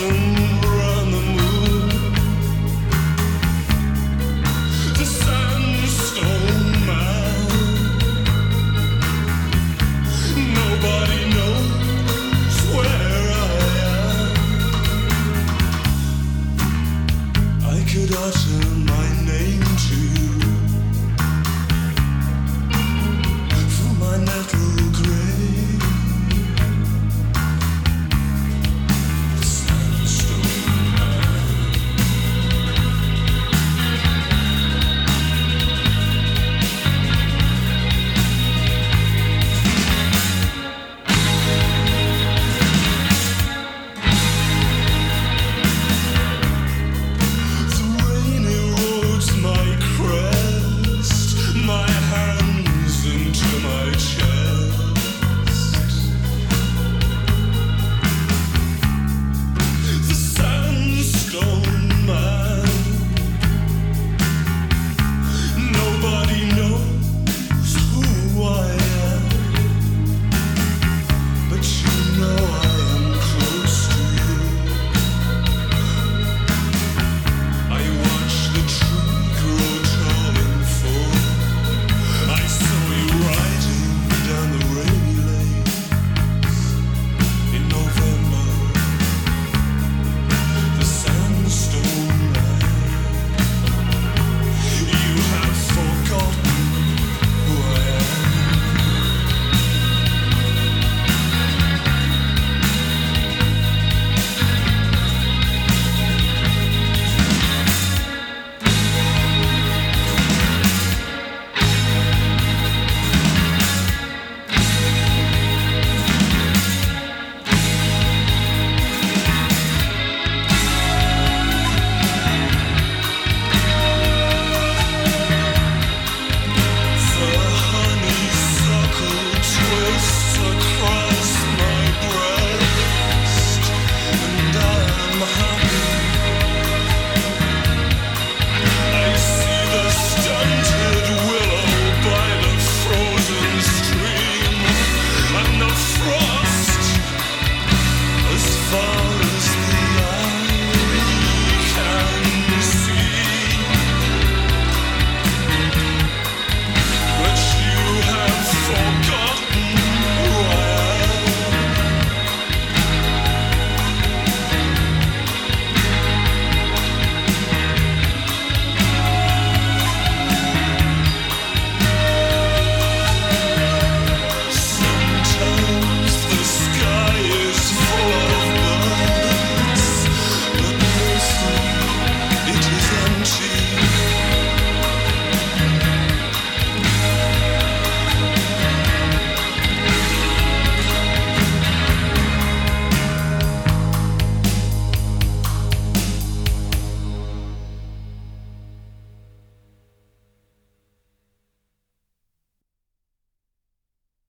soon